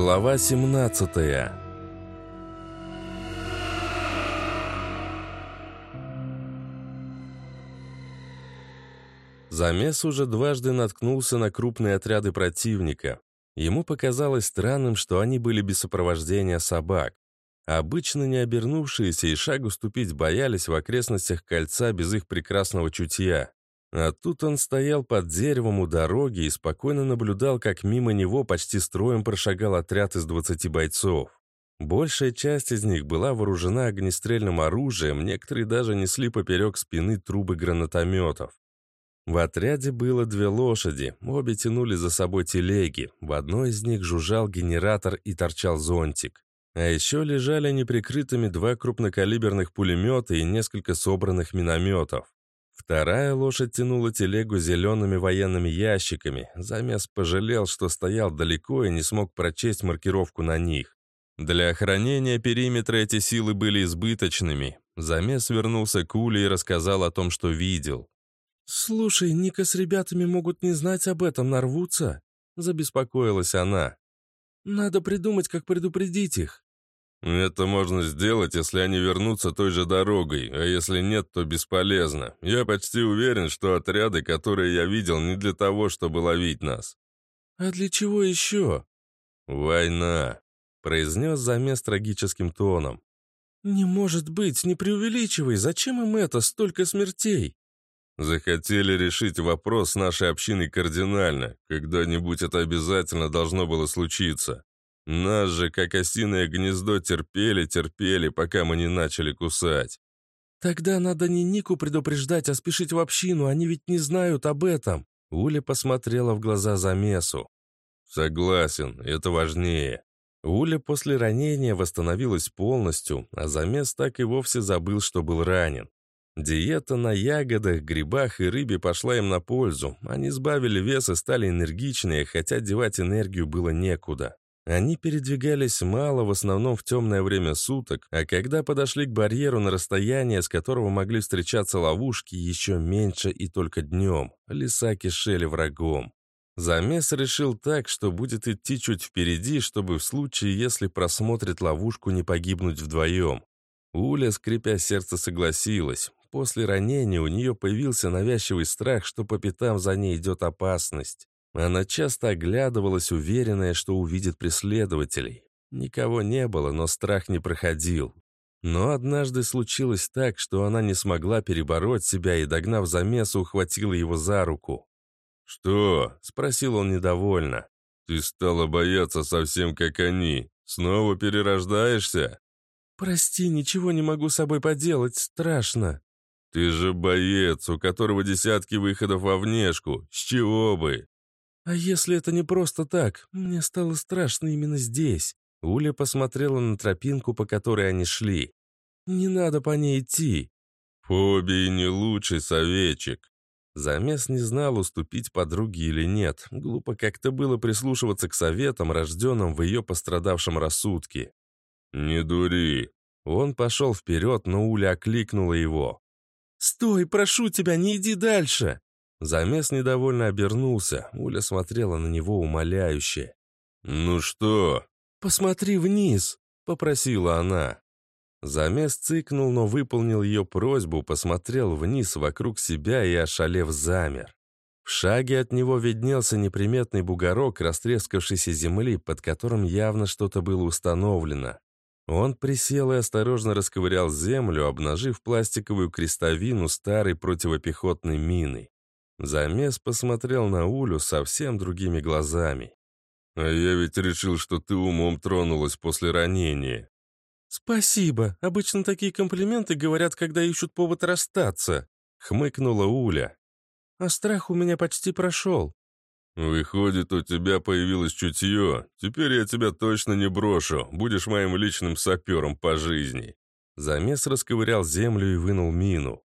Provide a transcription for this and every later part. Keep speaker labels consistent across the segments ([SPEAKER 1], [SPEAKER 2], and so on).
[SPEAKER 1] Глава 17 Замес уже дважды наткнулся на крупные отряды противника. Ему показалось странным, что они были без сопровождения собак. Обычно не обернувшиеся и шагу ступить боялись в окрестностях кольца без их прекрасного чутья. А тут он стоял под деревом у дороги и спокойно наблюдал, как мимо него почти строем прошагал отряд из 20 бойцов. Большая часть из них была вооружена огнестрельным оружием, некоторые даже несли поперек спины трубы гранатометов. В отряде было две лошади, обе тянули за собой телеги, в одной из них жужжал генератор и торчал зонтик. А еще лежали неприкрытыми два крупнокалиберных пулемета и несколько собранных минометов. Вторая лошадь тянула телегу зелеными военными ящиками. Замес пожалел, что стоял далеко и не смог прочесть маркировку на них. Для охранения периметра эти силы были избыточными. Замес вернулся к Уле и рассказал о том, что видел.
[SPEAKER 2] «Слушай, Ника с ребятами могут не знать об этом, нарвутся», — забеспокоилась она. «Надо придумать, как предупредить их».
[SPEAKER 1] «Это можно сделать, если они вернутся той же дорогой, а если нет, то бесполезно. Я почти уверен, что отряды, которые я видел, не для того, чтобы ловить нас».
[SPEAKER 2] «А для чего еще?»
[SPEAKER 1] «Война», — произнес замес трагическим тоном.
[SPEAKER 2] «Не может быть, не преувеличивай, зачем им это, столько смертей?»
[SPEAKER 1] Захотели решить вопрос с нашей общиной кардинально. Когда-нибудь это обязательно должно было случиться. Нас же, как осиное гнездо, терпели, терпели, пока мы не начали кусать.
[SPEAKER 2] Тогда надо не Нику предупреждать, а спешить в общину, они ведь не знают об этом. Уля посмотрела в глаза замесу.
[SPEAKER 1] Согласен, это важнее.
[SPEAKER 2] Уля после ранения восстановилась полностью, а замес так и вовсе забыл, что был ранен. Диета на ягодах, грибах и рыбе пошла им на пользу. Они сбавили вес и стали энергичнее, хотя девать энергию было некуда. Они передвигались мало, в основном в темное время суток, а когда подошли к барьеру на расстояние, с которого могли встречаться ловушки, еще меньше и только днем. Леса кишели врагом. Замес решил так, что будет идти чуть впереди, чтобы в случае, если просмотрит ловушку, не погибнуть вдвоем. Уля, скрипя сердце, согласилась. После ранения у нее появился навязчивый страх, что по пятам за ней идет опасность. Она часто оглядывалась, уверенная, что увидит преследователей. Никого не было, но страх не проходил. Но однажды случилось так, что она не смогла перебороть себя и, догнав замеса, ухватила его за руку.
[SPEAKER 1] «Что?»
[SPEAKER 2] — спросил он недовольно.
[SPEAKER 1] «Ты стала бояться совсем как они. Снова перерождаешься?»
[SPEAKER 2] «Прости, ничего не могу с собой поделать, страшно».
[SPEAKER 1] «Ты же боец, у которого десятки выходов во внешку. С чего бы?»
[SPEAKER 2] «А если это не просто так? Мне стало страшно именно здесь». Уля посмотрела на тропинку, по которой они шли. «Не надо по ней идти».
[SPEAKER 1] «Фобии не лучший советчик».
[SPEAKER 2] Замес не знал, уступить подруге или нет. Глупо как-то было прислушиваться к советам, рожденным в ее пострадавшем рассудке.
[SPEAKER 1] «Не дури».
[SPEAKER 2] Он пошел вперед, но Уля окликнула его. «Стой, прошу тебя, не иди дальше!» Замес недовольно обернулся. Уля смотрела на него умоляюще.
[SPEAKER 1] «Ну что?»
[SPEAKER 2] «Посмотри вниз», — попросила она. Замес цыкнул, но выполнил ее просьбу, посмотрел вниз вокруг себя и, ошалев, замер. В шаге от него виднелся неприметный бугорок растрескавшейся земли, под которым явно что-то было установлено. Он присел и осторожно расковырял землю, обнажив пластиковую крестовину старой противопехотной мины. Замес посмотрел на Улю совсем другими глазами.
[SPEAKER 1] «А я ведь решил, что ты умом тронулась после ранения».
[SPEAKER 2] «Спасибо. Обычно такие комплименты говорят, когда ищут повод расстаться», — хмыкнула Уля. «А страх у меня почти прошел.
[SPEAKER 1] «Выходит, у тебя появилось чутье. Теперь я тебя точно не брошу. Будешь моим личным сапером по жизни».
[SPEAKER 2] Замес расковырял землю и вынул мину.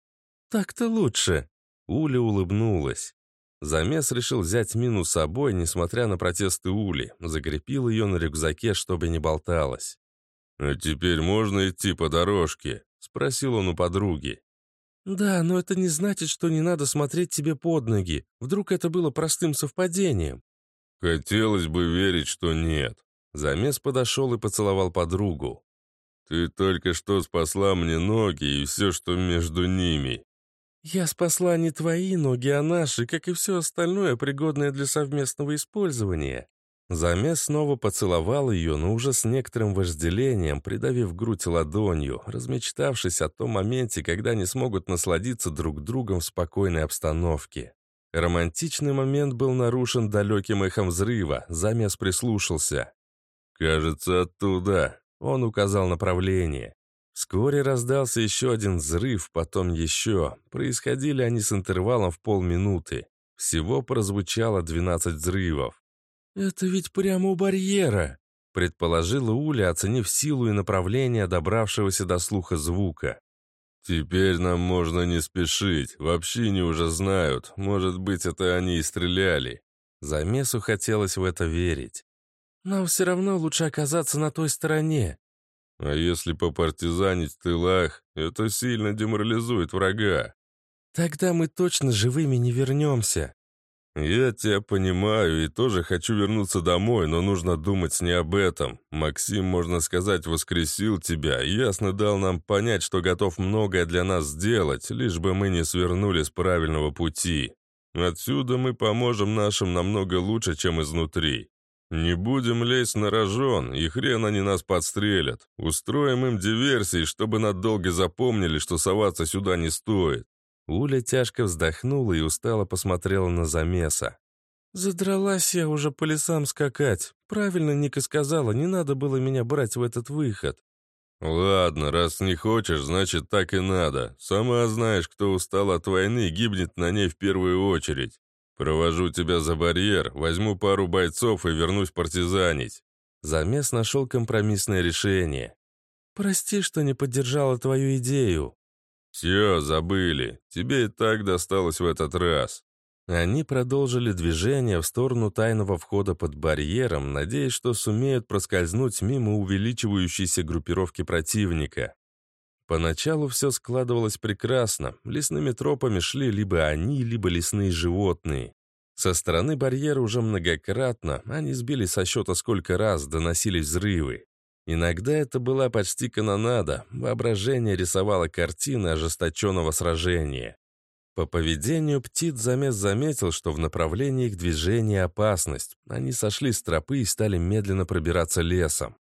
[SPEAKER 2] «Так-то лучше». Уля улыбнулась. Замес решил взять мину с собой, несмотря на протесты Ули. Закрепил ее на рюкзаке, чтобы не болталась.
[SPEAKER 1] «А теперь можно идти по дорожке?» — спросил он у подруги.
[SPEAKER 2] «Да, но это не значит, что не надо смотреть тебе под ноги. Вдруг это было простым совпадением?»
[SPEAKER 1] «Хотелось бы верить, что нет». Замес подошел и поцеловал подругу. «Ты только что спасла мне ноги и все, что между ними».
[SPEAKER 2] «Я спасла не твои ноги, а наши, как и все остальное, пригодное для совместного использования». Замес снова поцеловал ее, но уже с некоторым вожделением, придавив грудь ладонью, размечтавшись о том моменте, когда они смогут насладиться друг другом в спокойной обстановке. Романтичный момент был нарушен далеким эхом взрыва, Замес прислушался.
[SPEAKER 1] «Кажется, оттуда», —
[SPEAKER 2] он указал направление. Вскоре раздался еще один взрыв, потом еще. Происходили они с интервалом в полминуты. Всего прозвучало 12 взрывов. «Это ведь прямо у барьера», — предположила Уля, оценив силу и направление добравшегося до слуха звука.
[SPEAKER 1] «Теперь нам можно не спешить. Вообще не уже знают. Может быть, это они и стреляли».
[SPEAKER 2] Замесу хотелось в это верить. «Нам все равно лучше оказаться на той стороне».
[SPEAKER 1] «А если попартизанить в тылах, это сильно деморализует врага».
[SPEAKER 2] «Тогда мы точно живыми не вернемся»,
[SPEAKER 1] «Я тебя понимаю и тоже хочу вернуться домой, но нужно думать не об этом. Максим, можно сказать, воскресил тебя, ясно дал нам понять, что готов многое для нас сделать, лишь бы мы не свернули с правильного пути. Отсюда мы поможем нашим намного лучше, чем изнутри. Не будем лезть на рожон, и хрен они нас подстрелят. Устроим им диверсии, чтобы надолго запомнили, что соваться сюда не стоит.
[SPEAKER 2] Уля тяжко вздохнула и устало посмотрела на замеса. «Задралась я уже по лесам скакать. Правильно Ника сказала, не надо было меня брать в этот выход».
[SPEAKER 1] «Ладно, раз не хочешь, значит так и надо. Сама знаешь, кто устал от войны, гибнет на ней в первую очередь. Провожу тебя за барьер, возьму пару бойцов и вернусь партизанить».
[SPEAKER 2] Замес нашел компромиссное решение. «Прости, что не поддержала твою идею»,
[SPEAKER 1] «Все, забыли. Тебе и так досталось в этот раз».
[SPEAKER 2] Они продолжили движение в сторону тайного входа под барьером, надеясь, что сумеют проскользнуть мимо увеличивающейся группировки противника. Поначалу все складывалось прекрасно. Лесными тропами шли либо они, либо лесные животные. Со стороны барьера уже многократно, они сбили со счета сколько раз, доносились взрывы. Иногда это была почти канонада, воображение рисовало картины ожесточенного сражения. По поведению птиц замес заметил, что в направлении их движения опасность. Они сошли с тропы и стали медленно пробираться лесом.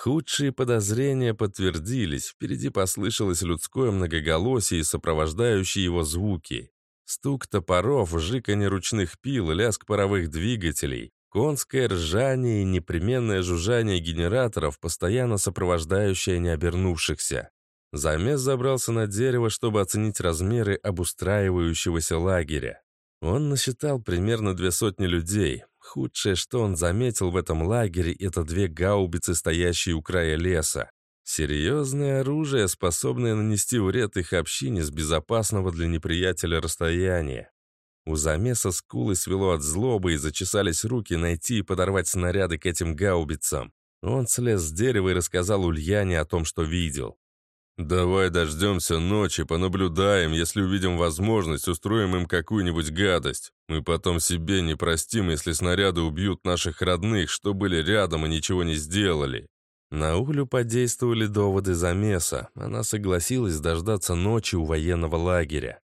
[SPEAKER 2] Худшие подозрения подтвердились, впереди послышалось людское многоголосие и сопровождающие его звуки. Стук топоров, жиканье ручных пил, лязг паровых двигателей. Конское ржание и непременное жужжание генераторов, постоянно сопровождающее необернувшихся. Замес забрался на дерево, чтобы оценить размеры обустраивающегося лагеря. Он насчитал примерно две сотни людей. Худшее, что он заметил в этом лагере, это две гаубицы, стоящие у края леса. Серьезное оружие, способное нанести вред их общине с безопасного для неприятеля расстояния. У замеса скулы свело от злобы и зачесались руки найти и подорвать снаряды к этим гаубицам. Он слез с дерева и рассказал Ульяне о том, что видел.
[SPEAKER 1] «Давай дождемся ночи, понаблюдаем, если увидим возможность, устроим им какую-нибудь гадость. Мы потом себе не простим, если снаряды убьют наших родных, что были рядом и ничего не сделали».
[SPEAKER 2] На Улю подействовали доводы замеса. Она согласилась дождаться ночи у военного лагеря.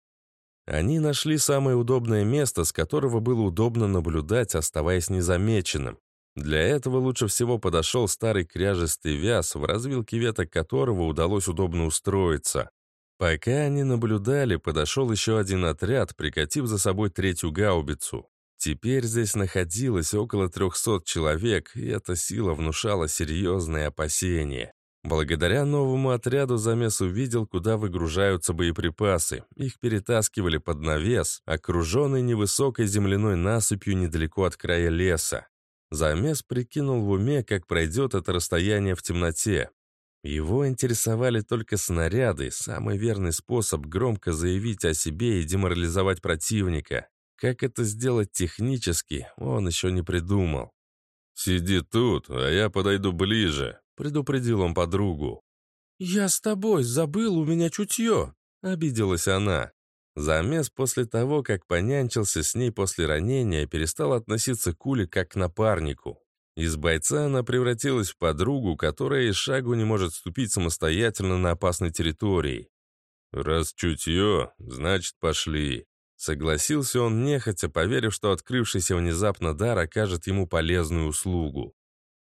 [SPEAKER 2] Они нашли самое удобное место, с которого было удобно наблюдать, оставаясь незамеченным. Для этого лучше всего подошел старый кряжестый вяз, в развилке веток которого удалось удобно устроиться. Пока они наблюдали, подошел еще один отряд, прикатив за собой третью гаубицу. Теперь здесь находилось около 300 человек, и эта сила внушала серьезные опасения. Благодаря новому отряду замес увидел, куда выгружаются боеприпасы. Их перетаскивали под навес, окруженный невысокой земляной насыпью недалеко от края леса. Замес прикинул в уме, как пройдет это расстояние в темноте. Его интересовали только снаряды, самый верный способ громко заявить о себе и деморализовать противника. Как это сделать технически, он еще не придумал.
[SPEAKER 1] «Сиди тут, а я подойду ближе»,
[SPEAKER 2] предупредил он подругу. «Я с тобой, забыл, у меня чутье», — обиделась она. Замес после того, как понянчился с ней после ранения, перестал относиться к Уле как к напарнику.
[SPEAKER 1] Из бойца она превратилась в подругу, которая и шагу не может ступить самостоятельно на опасной территории. «Раз чутье, значит, пошли». Согласился он нехотя, поверив, что открывшийся внезапно дар окажет ему полезную услугу.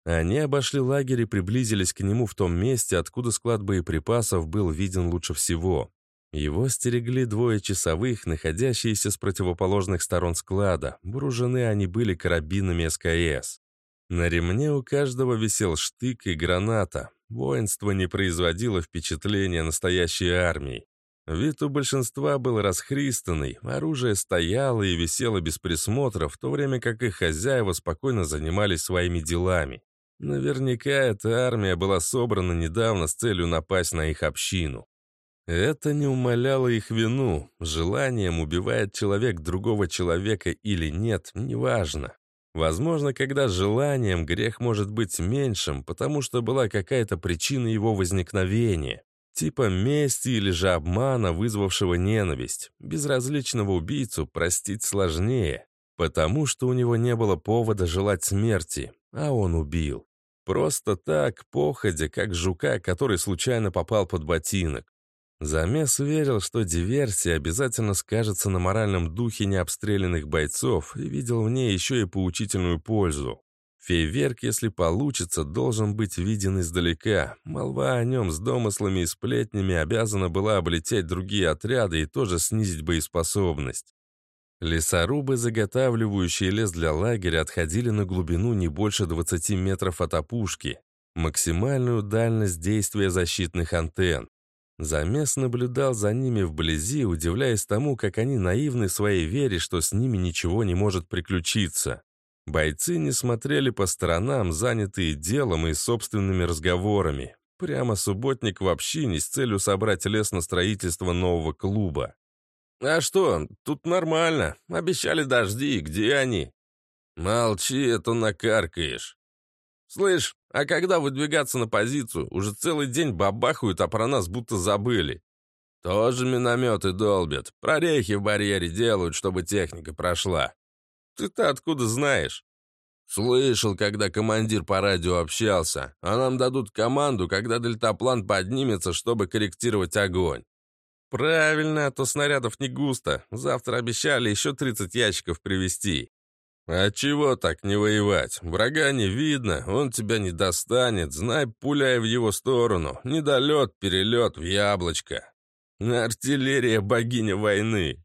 [SPEAKER 1] Они обошли лагерь и приблизились к нему в том месте, откуда склад боеприпасов был виден лучше всего. Его стерегли двое часовых, находящиеся с противоположных сторон склада. Вооружены они были карабинами СКС. На ремне у каждого висел штык и граната. Воинство не производило впечатления настоящей армии. Вид у большинства был расхристанный, оружие стояло и висело без присмотра, в то время как их хозяева спокойно занимались своими делами. Наверняка эта армия была собрана недавно с целью напасть на их общину. Это не умаляло их вину. Желанием убивает человек другого человека или нет, неважно. Возможно, когда желанием грех может быть меньшим, потому что была какая-то причина его возникновения. Типа мести или же обмана, вызвавшего ненависть. Безразличного убийцу простить сложнее, потому что у него не было повода желать смерти, а он убил. Просто так, походя, как жука, который случайно попал под ботинок. Замес верил, что диверсия обязательно скажется на моральном духе необстрелянных бойцов и видел в ней еще и поучительную пользу. Фейверк, если получится, должен быть виден издалека. Молва о нем с домыслами и сплетнями обязана была облететь другие отряды и тоже снизить боеспособность. Лесорубы, заготавливающие лес для лагеря, отходили на глубину не больше 20 метров от опушки. Максимальную дальность действия защитных антенн. Замес наблюдал за ними вблизи, удивляясь тому, как они наивны своей вере, что с ними ничего не может приключиться. Бойцы не смотрели по сторонам, занятые делом и собственными разговорами. Прямо субботник в общине с целью собрать лес на строительство нового клуба. «А что, тут нормально. Обещали дожди, где они?» «Молчи, это накаркаешь». «Слышь, а когда выдвигаться на позицию? Уже целый день бабахают, а про нас будто забыли». «Тоже минометы долбят. Прорехи в барьере делают, чтобы техника прошла. Ты-то откуда знаешь?» «Слышал, когда командир по радио общался. А нам дадут команду, когда дельтаплан поднимется, чтобы корректировать огонь». «Правильно, а то снарядов не густо. Завтра обещали еще 30 ящиков привезти». «А чего так не воевать? Врага не видно, он тебя не достанет. Знай, пуляй в его сторону. Недолет, перелет в яблочко. Артиллерия богиня войны.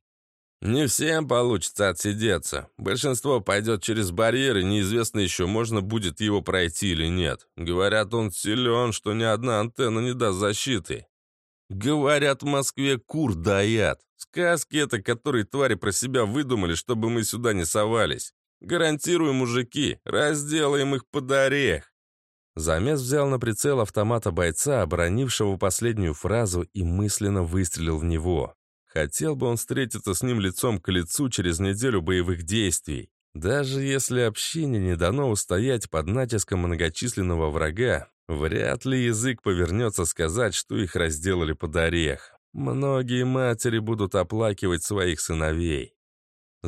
[SPEAKER 1] Не всем получится отсидеться. Большинство пойдет через барьер, и неизвестно еще, можно будет его пройти или нет. Говорят, он силен, что ни одна антенна не даст защиты. Говорят, в Москве кур даят. Сказки это, которые твари про себя выдумали, чтобы мы сюда не совались. Гарантирую, мужики, разделаем их под орех. Замес взял на прицел автомата бойца, оборонившего последнюю фразу, и мысленно выстрелил в него. Хотел бы он встретиться с ним лицом к лицу через неделю боевых действий. Даже если общине не дано устоять под натиском многочисленного врага, вряд ли язык повернется сказать, что их разделали под орех. Многие матери будут оплакивать своих сыновей.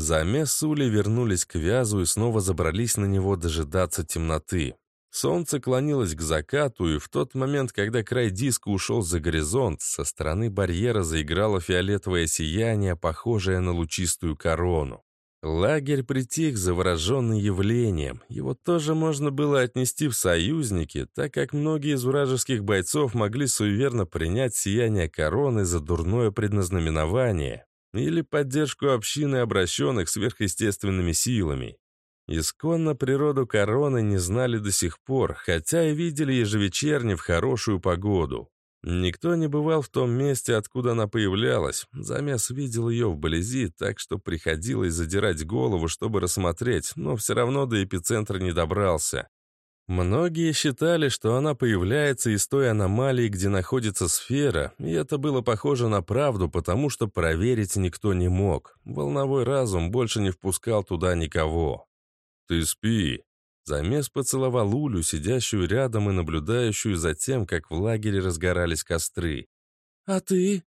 [SPEAKER 1] Замес с Улей вернулись к Вязу и снова забрались на него дожидаться темноты. Солнце клонилось к закату, и в тот момент, когда край диска ушел за горизонт, со стороны барьера заиграло фиолетовое сияние, похожее на лучистую корону. Лагерь притих, завороженный явлением. Его тоже можно было отнести в союзники, так как многие из вражеских бойцов могли суеверно принять сияние короны за дурное предназнаменование или поддержку общины, обращенных сверхъестественными силами. Исконно природу короны не знали до сих пор, хотя и видели ежевечерне в хорошую погоду. Никто не бывал в том месте, откуда она появлялась. Замес видел ее вблизи, так что приходилось задирать голову, чтобы рассмотреть, но все равно до эпицентра не добрался. Многие считали, что она появляется из той аномалии, где находится сфера, и это было похоже на правду, потому что проверить никто не мог. Волновой разум больше не впускал туда никого. «Ты спи». Замес поцеловал Улю, сидящую рядом и наблюдающую за тем, как в лагере разгорались костры.
[SPEAKER 3] «А ты?»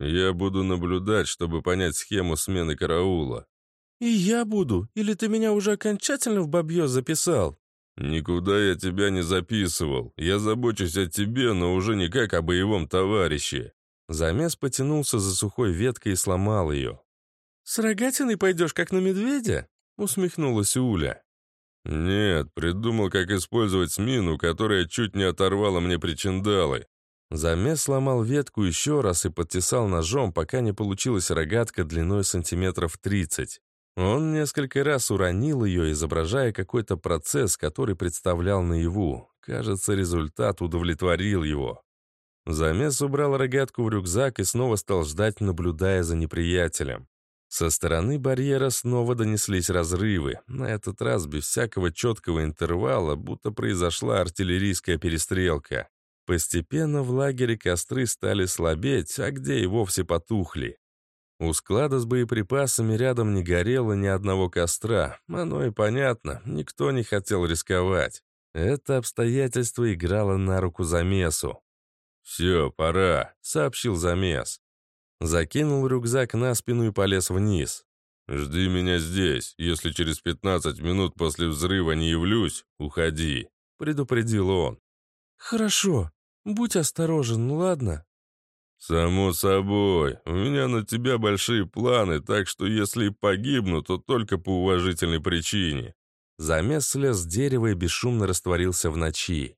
[SPEAKER 1] «Я буду наблюдать, чтобы понять схему смены караула».
[SPEAKER 3] «И я буду? Или ты меня уже окончательно в бабье записал?»
[SPEAKER 1] «Никуда я тебя не записывал. Я забочусь о тебе, но уже не как о боевом товарище».
[SPEAKER 2] Замес потянулся за сухой веткой и сломал ее. «С рогатиной пойдешь, как на медведя?» — усмехнулась Уля.
[SPEAKER 1] «Нет, придумал, как использовать мину, которая чуть не оторвала мне причиндалы».
[SPEAKER 2] Замес сломал ветку еще раз и подтесал ножом, пока не получилась рогатка длиной сантиметров тридцать. Он несколько раз уронил ее, изображая какой-то процесс, который представлял наяву. Кажется, результат удовлетворил его. Замес убрал рогатку в рюкзак и снова стал ждать, наблюдая за неприятелем. Со стороны барьера снова донеслись разрывы, на этот раз без всякого четкого интервала, будто произошла артиллерийская перестрелка. Постепенно в лагере костры стали слабеть, а где и вовсе потухли. У склада с боеприпасами рядом не горело ни одного костра. Оно и понятно, никто не хотел рисковать. Это обстоятельство играло на руку замесу.
[SPEAKER 1] «Все, пора», — сообщил замес.
[SPEAKER 2] Закинул рюкзак на спину и полез вниз.
[SPEAKER 1] «Жди меня здесь. Если через 15 минут после взрыва не явлюсь, уходи», — предупредил он.
[SPEAKER 2] «Хорошо. Будь осторожен, ладно?»
[SPEAKER 1] «Само собой. У меня на тебя большие планы, так что если погибну, то только по уважительной причине».
[SPEAKER 2] Замес слез с дерева и бесшумно растворился в ночи.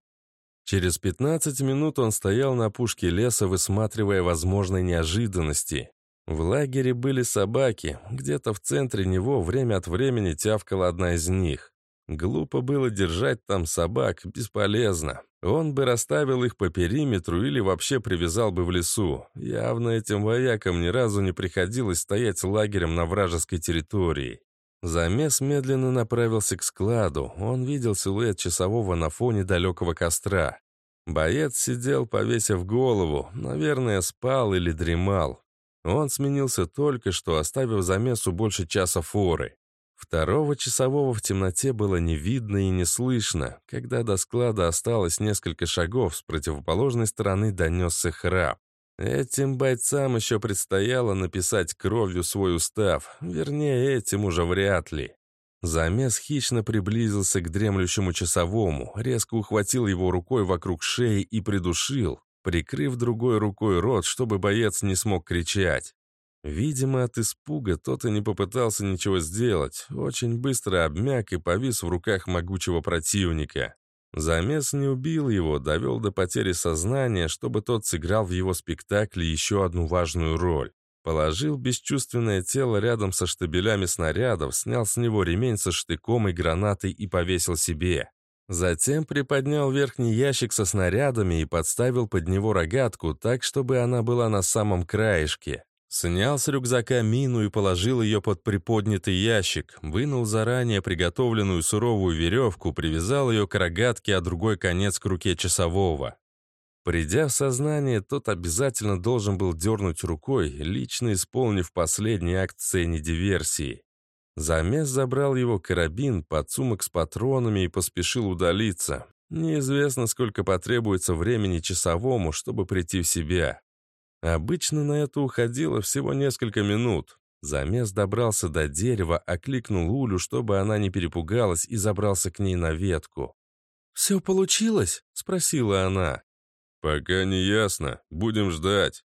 [SPEAKER 2] Через 15 минут он стоял на пушке леса, высматривая возможные неожиданности. В лагере были собаки, где-то в центре него время от времени тявкала одна из них. Глупо было держать там собак, бесполезно. Он бы расставил их по периметру или вообще привязал бы в лесу. Явно этим воякам ни разу не приходилось стоять лагерем на вражеской территории. Замес медленно направился к складу. Он видел силуэт часового на фоне далекого костра. Боец сидел, повесив голову. Наверное, спал или дремал. Он сменился только что, оставив замесу больше часа форы. Второго часового в темноте было не видно и не слышно. Когда до склада осталось несколько шагов, с противоположной стороны донесся храп. Этим бойцам еще предстояло написать кровью свой устав. Вернее, этим уже вряд ли. Замес хищно приблизился к дремлющему часовому, резко ухватил его рукой вокруг шеи и придушил, прикрыв другой рукой рот, чтобы боец не смог кричать. Видимо, от испуга тот и не попытался ничего сделать, очень быстро обмяк и повис в руках могучего противника. Замес не убил его, довел до потери сознания, чтобы тот сыграл в его спектакле еще одну важную роль. Положил бесчувственное тело рядом со штабелями снарядов, снял с него ремень со штыком и гранатой и повесил себе. Затем приподнял верхний ящик со снарядами и подставил под него рогатку так, чтобы она была на самом краешке. Снял с рюкзака мину и положил ее под приподнятый ящик, вынул заранее приготовленную суровую веревку, привязал ее к рогатке, а другой конец к руке часового. Придя в сознание, тот обязательно должен был дернуть рукой, лично исполнив последний акт сцене диверсии. Замес забрал его карабин, подсумок с патронами и поспешил удалиться. Неизвестно, сколько потребуется времени часовому, чтобы прийти в себя. Обычно на это уходило всего несколько минут. Замес добрался до дерева, окликнул Улю, чтобы она не перепугалась, и забрался к ней на ветку. «Все получилось?» — спросила она.
[SPEAKER 1] «Пока не ясно. Будем ждать».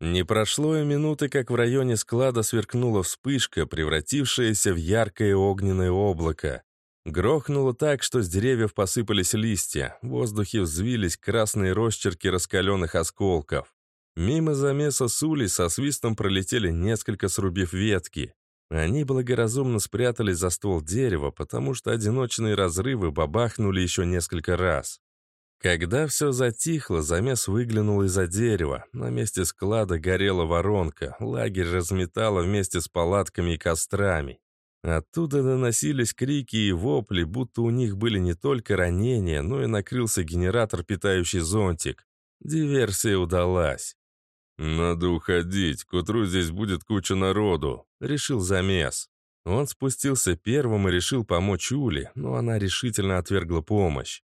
[SPEAKER 2] Не прошло и минуты, как в районе склада сверкнула вспышка, превратившаяся в яркое огненное облако. Грохнуло так, что с деревьев посыпались листья, в воздухе взвились красные росчерки раскаленных осколков. Мимо замеса сули со свистом пролетели несколько срубив ветки. Они благоразумно спрятались за ствол дерева, потому что одиночные разрывы бабахнули еще несколько раз. Когда все затихло, замес выглянул из-за дерева. На месте склада горела воронка, лагерь разметало вместе с палатками и кострами. Оттуда доносились крики и вопли, будто у них были не только ранения, но и накрылся генератор, питающий зонтик. Диверсия удалась.
[SPEAKER 1] «Надо уходить, к утру здесь будет куча народу», — решил замес.
[SPEAKER 2] Он спустился первым и решил помочь Уле, но она решительно отвергла помощь.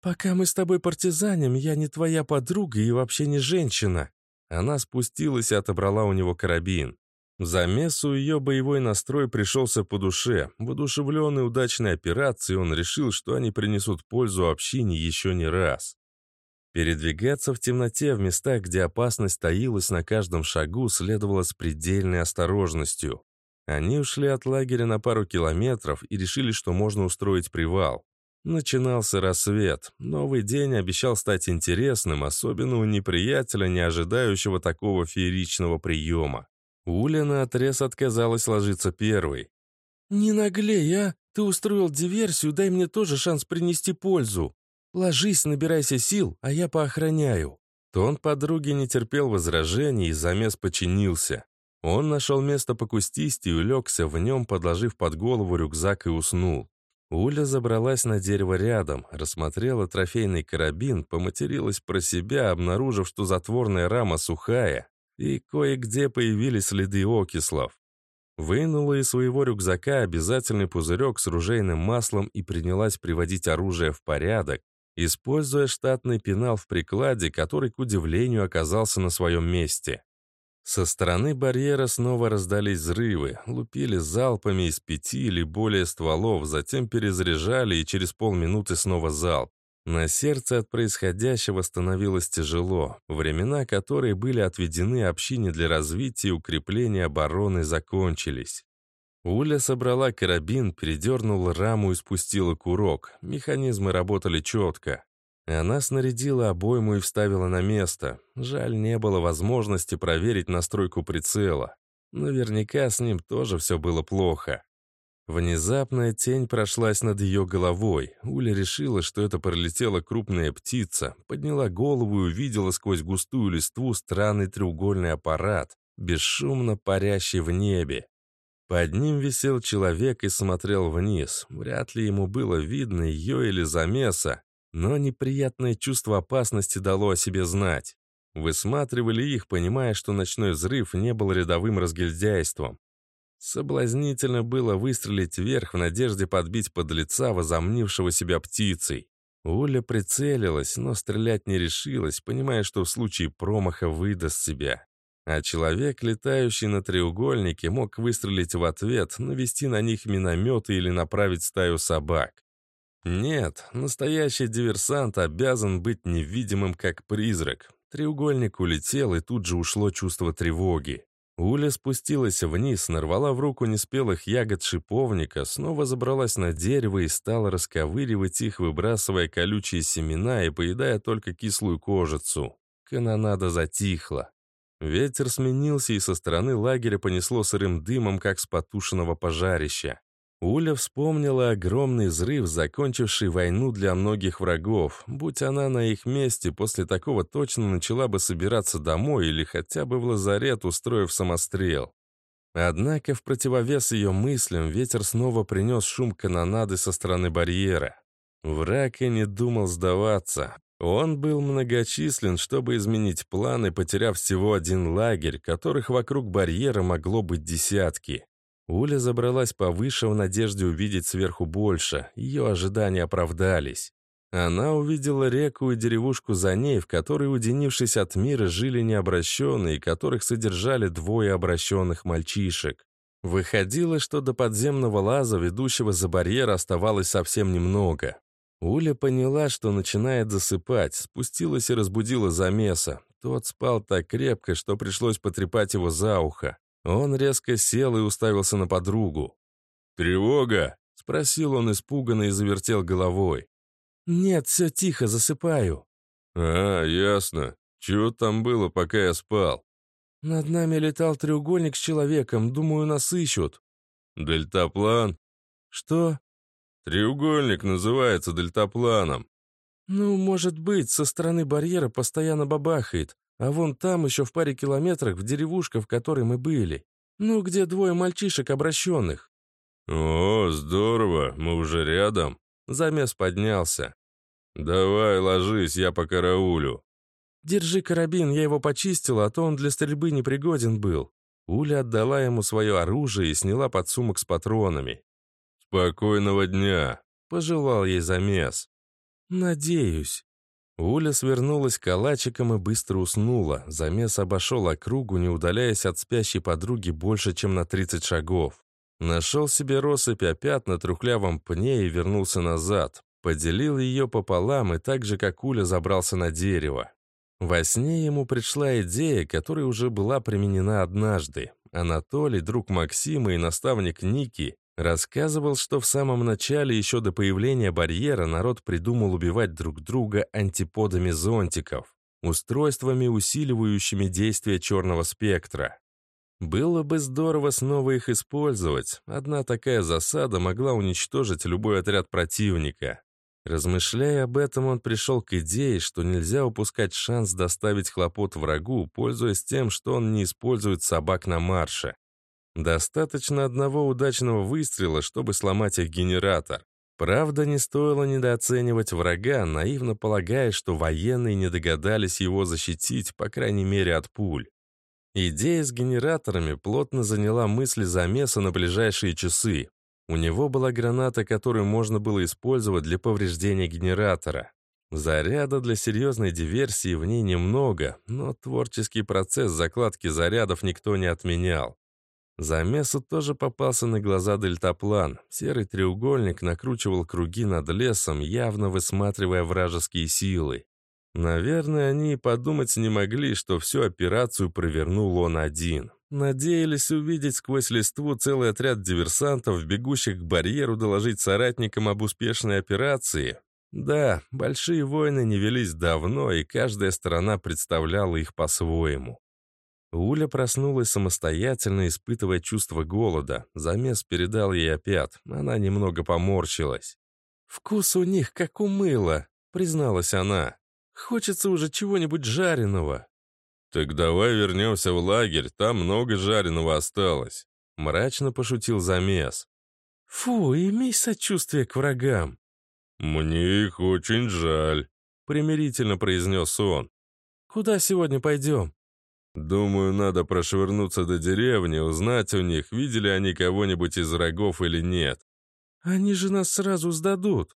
[SPEAKER 2] «Пока мы с тобой партизаним, я не твоя подруга и вообще не женщина». Она спустилась и отобрала у него карабин.
[SPEAKER 1] Замесу ее боевой настрой пришелся по душе. Воодушевленный удачной операцией, он решил, что они принесут пользу общине еще не раз. Передвигаться в темноте в местах, где опасность таилась на каждом шагу, следовало с предельной осторожностью. Они ушли от лагеря на пару километров и решили, что можно устроить привал. Начинался рассвет. Новый день обещал стать интересным, особенно у неприятеля, не ожидающего такого фееричного приема. Уля наотрез отказалась ложиться первой.
[SPEAKER 2] «Не наглей, а! Ты устроил диверсию, дай мне тоже шанс принести пользу. Ложись, набирайся сил, а я поохраняю».
[SPEAKER 1] Тон подруги не терпел возражений и замес подчинился. Он нашел место покустистее и улегся в нем, подложив под голову рюкзак и уснул. Уля забралась на дерево рядом, рассмотрела трофейный карабин, поматерилась про себя, обнаружив, что затворная рама сухая, и кое-где появились следы окислов. Вынула из своего рюкзака обязательный пузырек с ружейным маслом и принялась приводить оружие в порядок, используя штатный пенал в прикладе, который, к удивлению, оказался на своем месте. Со стороны барьера снова раздались взрывы, лупили залпами из пяти или более стволов, затем перезаряжали и через полминуты снова залп. На сердце от происходящего становилось тяжело. Времена, которые были отведены общине для развития и укрепления обороны, закончились. Уля собрала карабин, передернула раму и спустила курок. Механизмы работали четко. Она снарядила обойму и вставила на место. Жаль, не было возможности проверить настройку прицела. Наверняка с ним тоже все было плохо. Внезапная тень прошлась над ее головой. Уля решила, что это пролетела крупная птица, подняла голову и увидела сквозь густую листву странный треугольный аппарат, бесшумно парящий в небе. Под ним висел человек и смотрел вниз. Вряд ли ему было видно ее или замеса, но неприятное чувство опасности дало о себе знать. Высматривали их, понимая, что ночной взрыв не был рядовым разгильдяйством. Соблазнительно было выстрелить вверх в надежде подбить подлеца, возомнившего себя птицей. Уля прицелилась, но стрелять не решилась, понимая, что в случае промаха выдаст себя. А человек, летающий на треугольнике, мог выстрелить в ответ, навести на них минометы или направить стаю собак. Нет, настоящий диверсант обязан быть невидимым, как призрак. Треугольник улетел, и тут же ушло чувство тревоги. Уля спустилась вниз, нарвала в руку неспелых ягод шиповника, снова забралась на дерево и стала расковыривать их, выбрасывая колючие семена и поедая только кислую кожицу. Канонада затихла. Ветер сменился, и со стороны лагеря понесло сырым дымом, как с потушенного пожарища. Уля вспомнила огромный взрыв, закончивший войну для многих врагов. Будь она на их месте, после такого точно начала бы собираться домой или хотя бы в лазарет, устроив самострел. Однако в противовес ее мыслям ветер снова принес шум канонады со стороны барьера. Враг и не думал сдаваться. Он был многочислен, чтобы изменить планы, потеряв всего один лагерь, которых вокруг барьера могло быть десятки. Уля забралась повыше в надежде увидеть сверху больше. Ее ожидания оправдались. Она увидела реку и деревушку за ней, в которой, уденившись от мира, жили необращенные, которых содержали двое обращенных мальчишек. Выходило, что до подземного лаза, ведущего за барьер, оставалось совсем немного. Уля поняла, что начинает засыпать, спустилась и разбудила замеса. Тот спал так крепко, что пришлось потрепать его за ухо. Он резко сел и уставился на подругу. «Тревога!» — спросил он испуганно и завертел головой.
[SPEAKER 2] «Нет, все тихо, засыпаю».
[SPEAKER 1] «А, ясно. Чего там было, пока я спал?»
[SPEAKER 2] «Над нами летал треугольник с человеком. Думаю, нас ищут».
[SPEAKER 1] «Дельтаплан?»
[SPEAKER 2] «Что?»
[SPEAKER 1] «Треугольник называется дельтапланом».
[SPEAKER 2] «Ну, может быть, со стороны барьера постоянно бабахает. А вон там, еще в паре километрах, в деревушка, в которой мы были. Ну, где двое мальчишек обращенных».
[SPEAKER 1] «О, здорово, мы уже рядом». Замес поднялся. «Давай, ложись, я по караулю».
[SPEAKER 2] «Держи карабин, я его почистила, а то он для стрельбы непригоден был». Уля отдала ему свое оружие и сняла подсумок с патронами.
[SPEAKER 1] «Спокойного дня», — пожелал ей замес.
[SPEAKER 2] «Надеюсь».
[SPEAKER 1] Уля свернулась калачиком и быстро уснула. Замес обошел округу, не удаляясь от спящей подруги больше, чем на 30 шагов. Нашел себе россыпь опят на трухлявом пне и вернулся назад. Поделил ее пополам и так же, как Уля, забрался на дерево. Во сне ему пришла идея, которая уже была применена однажды. Анатолий, друг Максима и наставник Ники, рассказывал, что в самом начале, еще до появления барьера, народ придумал убивать друг друга антиподами зонтиков, устройствами, усиливающими действие черного спектра. Было бы здорово снова их использовать. Одна такая засада могла уничтожить любой отряд противника. Размышляя об этом, он пришел к идее, что нельзя упускать шанс доставить хлопот врагу, пользуясь тем, что он не использует собак на марше. Достаточно одного удачного выстрела, чтобы сломать их генератор. Правда, не стоило недооценивать врага, наивно полагая, что военные не догадались его защитить, по крайней мере, от пуль. Идея с генераторами плотно заняла мысли замеса на ближайшие часы. У него была граната, которую можно было использовать для повреждения генератора. Заряда для серьезной диверсии в ней немного, но творческий процесс закладки зарядов никто не отменял. Замесу тоже попался на глаза дельтаплан. Серый треугольник накручивал круги над лесом, явно высматривая вражеские силы. Наверное, они и подумать не могли, что всю операцию провернул он один. Надеялись увидеть сквозь листву целый отряд диверсантов, бегущих к барьеру доложить соратникам об успешной операции. Да, большие войны не велись давно, и каждая сторона представляла их по-своему. Уля проснулась самостоятельно, испытывая чувство голода. Замес передал ей опять. Она немного поморщилась. «Вкус у них как у мыла», — призналась она. «Хочется уже чего-нибудь жареного».
[SPEAKER 2] «Так давай вернемся в лагерь, там много жареного осталось», — мрачно пошутил замес.
[SPEAKER 1] «Фу, имей сочувствие к врагам».
[SPEAKER 2] «Мне их очень жаль», — примирительно произнес он.
[SPEAKER 1] «Куда сегодня пойдем?»
[SPEAKER 2] «Думаю, надо прошвырнуться до деревни, узнать у них, видели они кого-нибудь из врагов или нет».
[SPEAKER 1] «Они же нас сразу сдадут».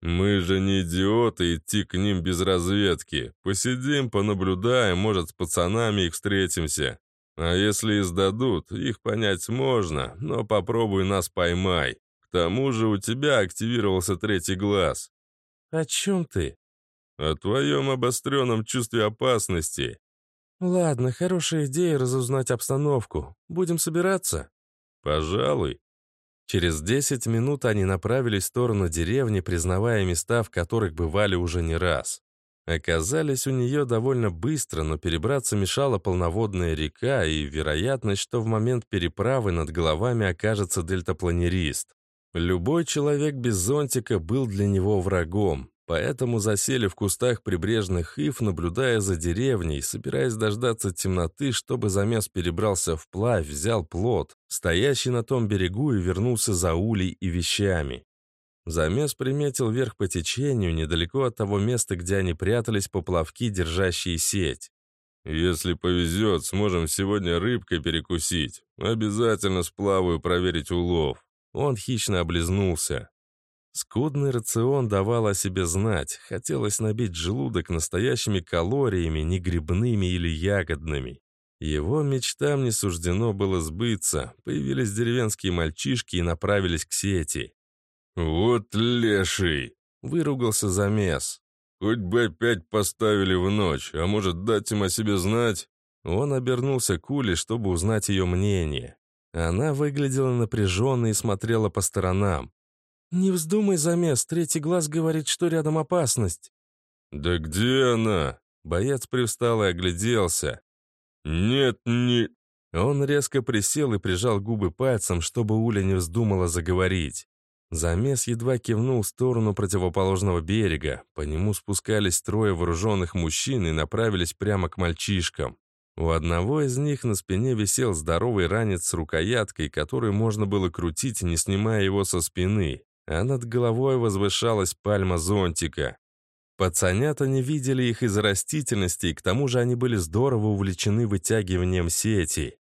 [SPEAKER 2] «Мы же не идиоты идти к ним без разведки. Посидим, понаблюдаем, может, с пацанами их встретимся. А если и сдадут, их понять можно, но попробуй нас поймай. К тому же у тебя активировался третий глаз».
[SPEAKER 1] «О чем ты?»
[SPEAKER 2] «О твоем обостренном чувстве опасности».
[SPEAKER 1] «Ладно, хорошая идея разузнать обстановку. Будем собираться?»
[SPEAKER 2] «Пожалуй».
[SPEAKER 1] Через 10 минут они направились в сторону деревни, признавая места, в которых бывали уже не раз. Оказались у нее довольно быстро, но перебраться мешала полноводная река и вероятность, что в момент переправы над головами окажется дельтапланерист. Любой человек без зонтика был для него врагом, поэтому засели в кустах прибрежных ив, наблюдая за деревней, собираясь дождаться темноты, чтобы замес перебрался вплавь, взял плод, стоящий на том берегу и вернулся за улей и вещами. Замес приметил вверх по течению, недалеко от того места, где они прятались поплавки, держащие сеть.
[SPEAKER 2] «Если повезет, сможем сегодня рыбкой перекусить. Обязательно сплаваю проверить улов».
[SPEAKER 1] Он хищно облизнулся. Скудный рацион давал о себе знать. Хотелось набить желудок настоящими калориями, не грибными или ягодными. Его мечтам не суждено было сбыться. Появились деревенские мальчишки и направились к сети.
[SPEAKER 2] «Вот леший!»
[SPEAKER 1] — выругался замес.
[SPEAKER 2] «Хоть бы опять поставили в ночь, а может, дать им о себе знать?»
[SPEAKER 1] Он обернулся к Уле, чтобы узнать ее мнение. Она выглядела напряженной и смотрела по сторонам. «Не вздумай замес, третий глаз говорит, что рядом опасность».
[SPEAKER 2] «Да где она?»
[SPEAKER 1] Боец привстал и огляделся.
[SPEAKER 2] «Нет, не...»
[SPEAKER 1] Он резко присел и прижал губы пальцем, чтобы Уля не вздумала заговорить. Замес едва кивнул в сторону противоположного берега. По нему спускались трое вооруженных мужчин и направились прямо к мальчишкам. У одного из них на спине висел здоровый ранец с рукояткой, которую можно было крутить, не снимая его со спины, а над головой возвышалась пальма зонтика. Пацанята не видели их из-за растительности, и к тому же они были здорово увлечены вытягиванием сети.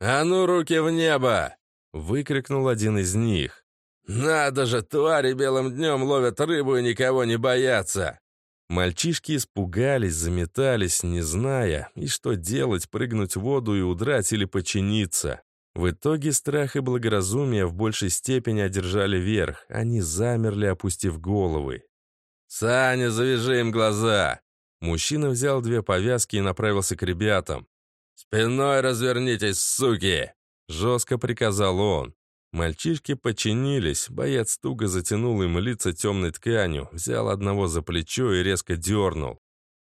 [SPEAKER 3] «А ну, руки в небо!»
[SPEAKER 1] — выкрикнул один из них.
[SPEAKER 3] «Надо же, твари белым днем ловят рыбу и никого не боятся!»
[SPEAKER 1] Мальчишки испугались, заметались, не зная, и что делать, прыгнуть в воду и удрать или подчиниться. В итоге страх и благоразумие в большей степени одержали верх, они замерли, опустив головы.
[SPEAKER 3] «Саня, завяжи им глаза!»
[SPEAKER 1] Мужчина взял две повязки и направился к ребятам.
[SPEAKER 3] «Спиной развернитесь, суки!»
[SPEAKER 1] Жестко приказал он. Мальчишки подчинились, боец туго затянул им лица темной тканью, взял одного за плечо и резко дернул.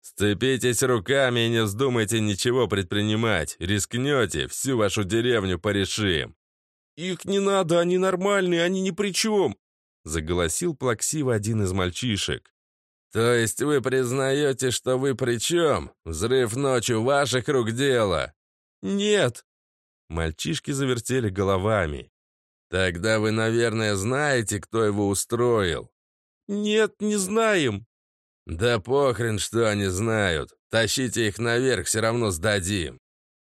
[SPEAKER 3] «Сцепитесь руками и не вздумайте ничего предпринимать. Рискнете, всю вашу деревню порешим».
[SPEAKER 1] «Их не надо, они нормальные, они ни при чем!» Заголосил плаксиво один из мальчишек.
[SPEAKER 3] «То есть вы признаете, что вы при чем? Взрыв ночью ваших рук дело?»
[SPEAKER 1] «Нет!» Мальчишки завертели головами.
[SPEAKER 3] «Тогда вы, наверное, знаете, кто его устроил?»
[SPEAKER 1] «Нет, не знаем».
[SPEAKER 3] «Да похрен, что они знают. Тащите их наверх, все равно сдадим».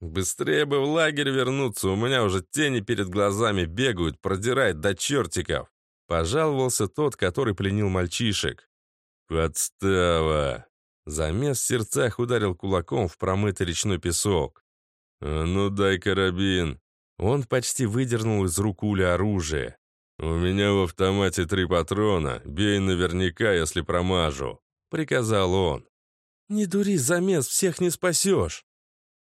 [SPEAKER 1] «Быстрее бы в лагерь вернуться, у меня уже тени перед глазами бегают, продирает до чертиков», пожаловался тот, который пленил мальчишек.
[SPEAKER 2] «Подстава!»
[SPEAKER 1] Замес в сердцах ударил кулаком в промытый речной песок.
[SPEAKER 2] «А ну дай карабин!»
[SPEAKER 1] Он почти выдернул из рук Уля оружие.
[SPEAKER 2] «У меня в автомате три патрона. Бей наверняка, если промажу», — приказал он.
[SPEAKER 1] «Не дури, замес, всех не спасешь».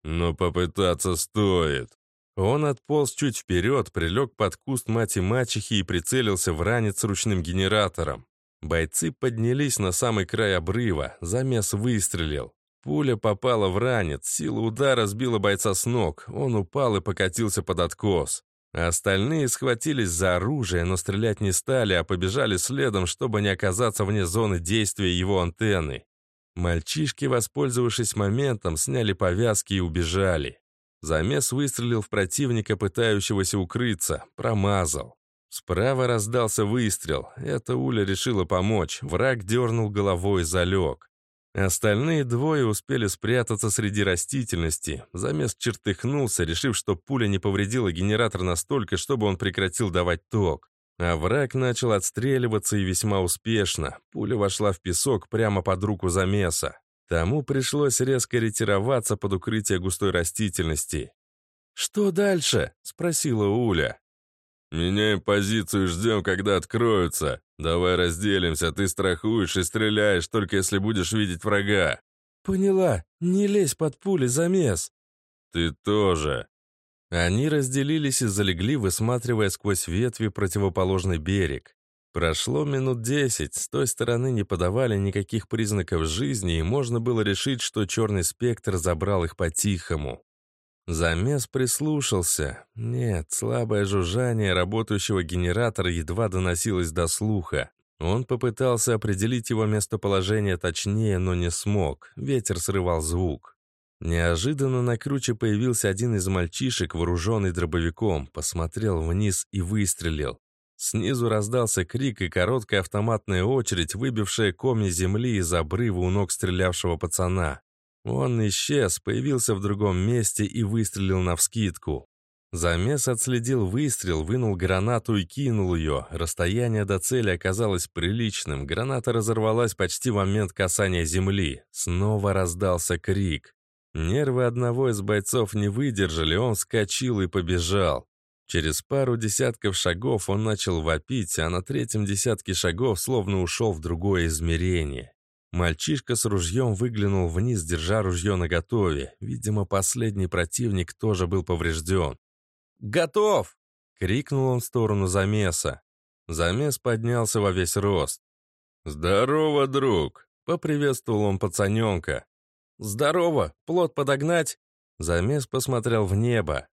[SPEAKER 2] «Но попытаться стоит».
[SPEAKER 1] Он отполз чуть вперед, прилег под куст мать мачехи и прицелился в ранец ручным генератором. Бойцы поднялись на самый край обрыва, замес выстрелил. Пуля попала в ранец, сила удара сбила бойца с ног, он упал и покатился под откос. Остальные схватились за оружие, но стрелять не стали, а побежали следом, чтобы не оказаться вне зоны действия его антенны. Мальчишки, воспользовавшись моментом, сняли повязки и убежали. Замес выстрелил в противника, пытающегося укрыться, промазал. Справа раздался выстрел. Эта Уля решила помочь. Враг дернул головой и залег. Остальные двое успели спрятаться среди растительности. Замес чертыхнулся, решив, что пуля не повредила генератор настолько, чтобы он прекратил давать ток. А враг начал отстреливаться и весьма успешно. Пуля вошла в песок прямо под руку замеса. Тому пришлось резко ретироваться под укрытие густой растительности. «Что дальше?» — спросила Уля.
[SPEAKER 2] «Меняем позицию и ждем, когда откроются. Давай разделимся, ты страхуешь и стреляешь, только если будешь видеть врага».
[SPEAKER 1] «Поняла. Не лезь под пули, замес».
[SPEAKER 2] «Ты тоже».
[SPEAKER 1] Они разделились и залегли, высматривая сквозь ветви противоположный берег. Прошло минут десять, с той стороны не подавали никаких признаков жизни, и можно было решить, что черный спектр забрал их по-тихому. Замес прислушался. Нет, слабое жужжание работающего генератора едва доносилось до слуха. Он попытался определить его местоположение точнее, но не смог. Ветер срывал звук. Неожиданно на круче появился один из мальчишек, вооруженный дробовиком, посмотрел вниз и выстрелил. Снизу раздался крик и короткая автоматная очередь, выбившая коми земли из обрыва у ног стрелявшего пацана. Он исчез, появился в другом месте и выстрелил навскидку. Замес отследил выстрел, вынул гранату и кинул ее. Расстояние до цели оказалось приличным. Граната разорвалась почти в момент касания земли. Снова раздался крик. Нервы одного из бойцов не выдержали, он вскочил и побежал. Через пару десятков шагов он начал вопить, а на третьем десятке шагов словно ушел в другое измерение. Мальчишка с ружьем выглянул вниз, держа ружье наготове. Видимо, последний противник тоже был поврежден. «Готов!» — крикнул он в сторону замеса. Замес поднялся во весь рост.
[SPEAKER 2] «Здорово, друг!»
[SPEAKER 1] — поприветствовал он пацаненка. «Здорово! Плод подогнать?» Замес посмотрел в небо.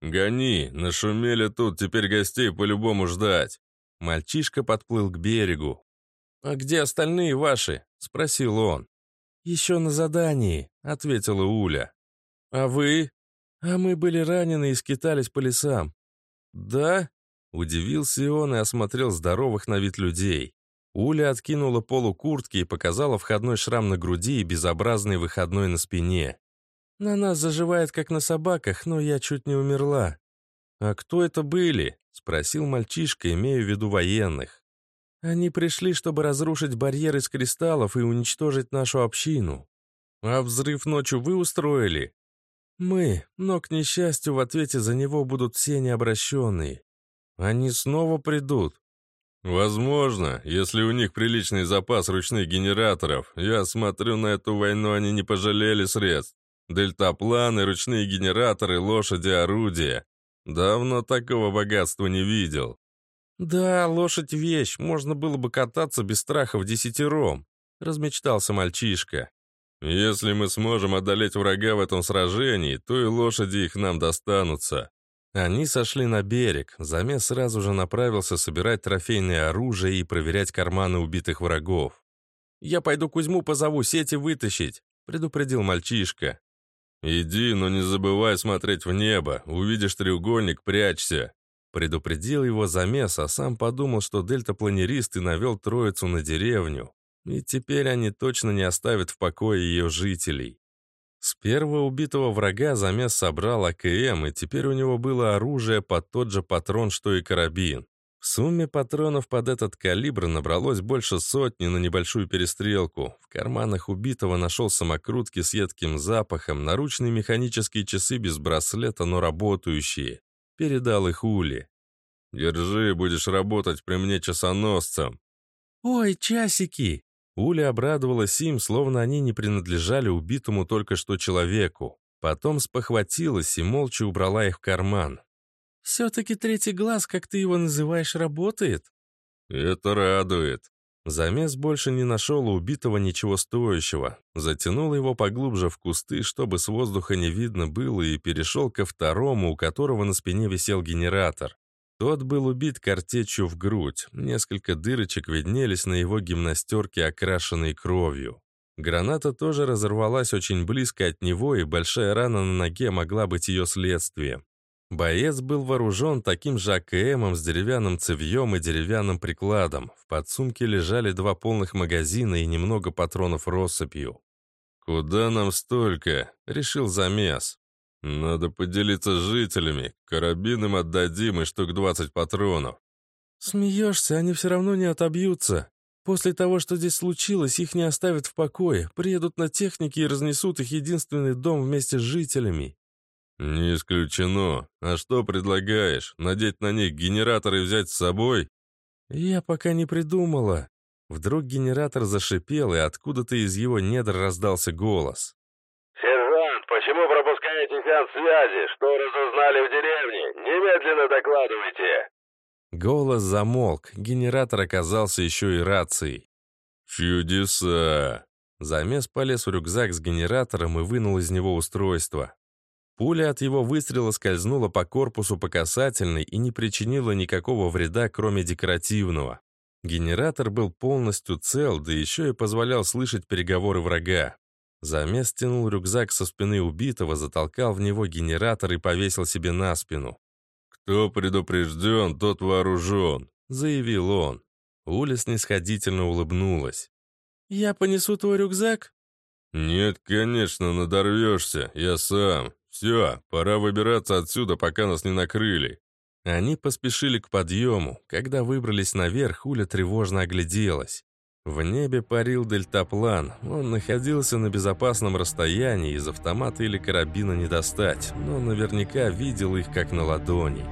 [SPEAKER 2] «Гони, нашумели тут, теперь гостей по-любому ждать».
[SPEAKER 1] Мальчишка подплыл к берегу. «А где остальные ваши?» — спросил он. «Еще на задании», — ответила Уля. «А вы?» «А мы были ранены и скитались по лесам». «Да?» — удивился он и осмотрел здоровых на вид людей. Уля откинула полу куртки и показала входной шрам на груди и безобразный выходной на спине. «На нас заживает, как на собаках, но я чуть не умерла». «А кто это были?» — спросил мальчишка, имея в виду военных.
[SPEAKER 2] Они пришли, чтобы разрушить барьер из кристаллов и уничтожить нашу общину. А взрыв ночью вы устроили? Мы, но, к несчастью, в ответе за него будут все необращенные. Они снова придут.
[SPEAKER 3] Возможно, если у них приличный запас ручных генераторов. Я смотрю, на эту войну они не пожалели средств. Дельтапланы, ручные генераторы, лошади, орудия. Давно такого богатства не видел.
[SPEAKER 2] «Да, лошадь — вещь, можно было бы кататься без страха в десятером», — размечтался мальчишка.
[SPEAKER 3] «Если мы сможем одолеть врага в этом сражении, то и лошади их нам достанутся».
[SPEAKER 2] Они сошли на берег. Замес сразу же направился собирать трофейное оружие и проверять карманы убитых врагов. «Я пойду Кузьму позову сети вытащить», — предупредил мальчишка.
[SPEAKER 3] «Иди, но не забывай смотреть в небо. Увидишь треугольник, прячься»,
[SPEAKER 2] Предупредил его замес, а сам подумал, что дельтапланерист и навел троицу на деревню. И теперь они точно не оставят в покое ее жителей. С первого убитого врага замес собрал АКМ, и теперь у него было оружие под тот же патрон, что и карабин. В сумме патронов под этот калибр набралось больше сотни на небольшую перестрелку. В карманах убитого нашел самокрутки с едким запахом, наручные механические часы без браслета, но работающие. Передал их Ули.
[SPEAKER 3] «Держи, будешь работать при мне часоносцем».
[SPEAKER 2] «Ой, часики!» Уля обрадовалась им, словно они не принадлежали убитому только что человеку. Потом спохватилась и молча убрала их в карман. «Все-таки третий глаз, как ты его называешь, работает?»
[SPEAKER 3] «Это радует».
[SPEAKER 2] Замес больше не нашел убитого ничего стоящего. Затянул его поглубже в кусты, чтобы с воздуха не видно было, и перешел ко второму, у которого на спине висел генератор. Тот был убит картечью в грудь. Несколько дырочек виднелись на его гимнастерке, окрашенной кровью. Граната тоже разорвалась очень близко от него, и большая рана на ноге могла быть ее следствием. Боец был вооружен таким же АКМом с деревянным цевьем и деревянным прикладом. В подсумке лежали два полных магазина и немного патронов россыпью.
[SPEAKER 3] «Куда нам столько?» — решил замес. «Надо поделиться с жителями. Карабином отдадим и штук 20 патронов».
[SPEAKER 2] «Смеешься, они все равно не отобьются. После того, что здесь случилось, их не оставят в покое. Приедут на технике и разнесут их единственный дом вместе с жителями.
[SPEAKER 3] «Не исключено. А что предлагаешь? Надеть на них генератор и взять с собой?»
[SPEAKER 2] «Я пока не придумала». Вдруг генератор зашипел, и откуда-то из его недр раздался голос.
[SPEAKER 4] «Сержант, почему пропускаете сеанс связи? Что разузнали в деревне? Немедленно докладывайте!»
[SPEAKER 2] Голос замолк, генератор оказался еще и рацией.
[SPEAKER 3] «Чудеса!»
[SPEAKER 2] Замес полез в рюкзак с генератором и вынул из него устройство. Пуля от его выстрела скользнула по корпусу по касательной и не причинила никакого вреда, кроме декоративного. Генератор был полностью цел, да еще и позволял слышать переговоры врага. Замес стянул рюкзак со спины убитого, затолкал в него генератор и повесил себе на спину.
[SPEAKER 3] «Кто предупрежден, тот вооружен», — заявил он.
[SPEAKER 2] Уля снисходительно улыбнулась. «Я понесу твой рюкзак?»
[SPEAKER 3] «Нет, конечно, надорвешься, я сам. «Все, пора выбираться отсюда, пока нас не накрыли».
[SPEAKER 2] Они поспешили к подъему. Когда выбрались наверх, Уля тревожно огляделась. В небе парил дельтаплан. Он находился на безопасном расстоянии, из автомата или карабина не достать, но наверняка видел их как на ладони.